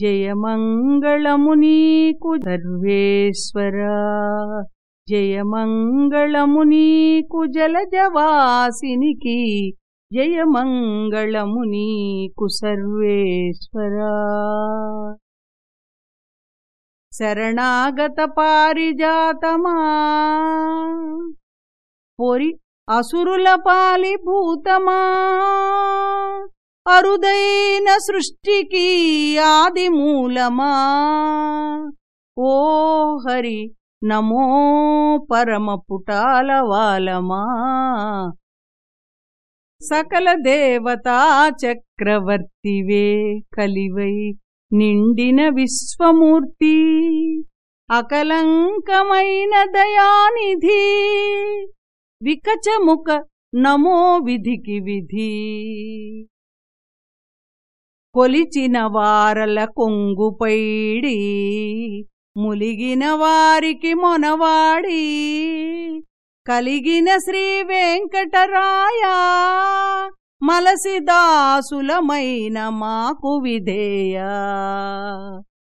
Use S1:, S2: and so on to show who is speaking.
S1: జయమంగళము నీకు సర్వేశ్వరా. జయమంగళము నీకు జలజవాసినికి జయమంగళము నీకు సర్వేశ్వరా. శరణాగత పారిజాతమా? పొరి అసురుల పాలిభూతమా? అరుదైన సృష్టికి ఆది మూలమా? ఓ హరి నమో పరమ పుటాల వాలమా? సకల దేవతా చక్రవర్తివే కలివై నిండిన విశ్వమూర్తి అకలంకమైన దయానిధి వికచముఖ నమో విధికి విధి. కొలిచిన వారల కొంగుపైడి ములిగిన వారికి మొనవాడి కలిగిన శ్రీ వెంకటరాయ మలసి దాసులమైన మాకు విధేయ.